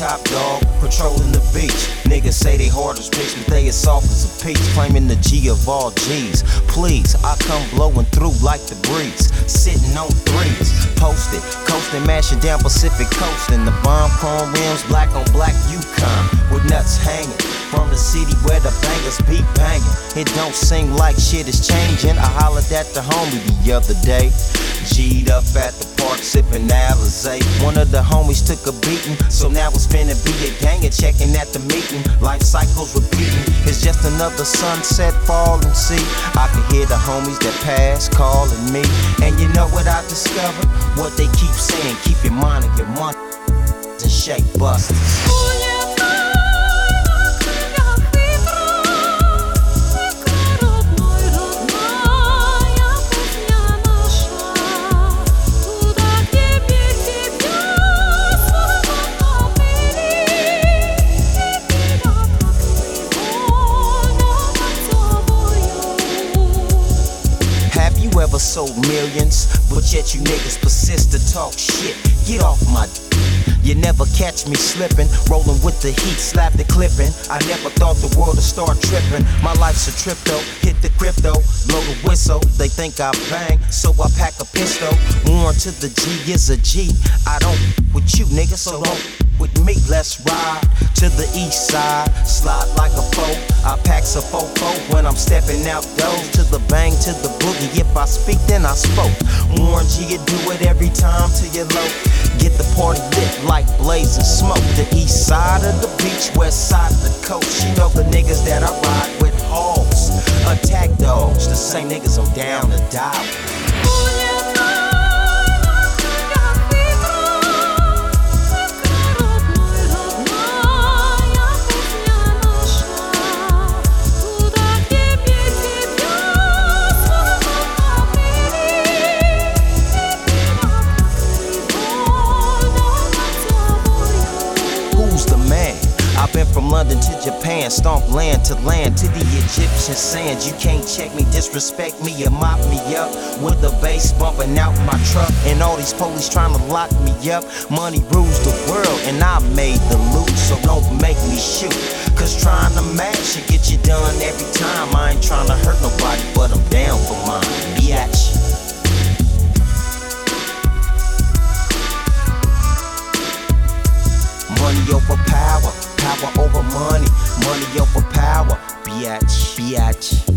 top dog, patrolling the beach. Niggas say they hard as bricks, but they as soft as a peach. Claiming the G of all G's. Please, I come blowing through like the breeze. Sitting on threes, posted, coasting, mashing down Pacific coast. And the bomb chrome rims, black on black Yukon, with nuts hanging. From the city where the bangers be banging. It don't seem like shit is changing. I hollered at the homie the other day. G'd up at the park sipping Alizé. One of the homies took a beating, so now it's finna be a gang and checking at the meeting. Life cycles repeating. It's just another sunset falling. See, I can hear the homies that pass calling me. And you know what I discovered? What they keep saying, keep your mind on your money and shake busters. Ever sold millions, but yet you niggas persist to talk shit? Get off my you never catch me slipping, rolling with the heat, slap the clipping. I never thought the world would start tripping. My life's a trip though, hit the crypto, blow the whistle. They think I bang, so I pack a pistol. Warn to the G is a G. I don't with you, nigga, so don't with me. Let's ride to the east side, slide like a foe. I pack a fofo when I'm stepping out doors to the bang to the boogie. If I speak, then I spoke. Warn G, you do it every time till you low. Get the party lit like blazing smoke. The east side of the beach, west side of the coast. You know the niggas that I ride with hogs. Attack dogs, the same niggas I'm down to die with. From London to Japan, stomp land to land to the Egyptian sands. You can't check me, disrespect me, or mop me up with the bass bumping out my truck. And all these police trying to lock me up. Money rules the world, and I made the loot, so don't make me shoot. Cause trying to match it get you done every time. I ain't trying power, over money, money over power. Biatch, biatch.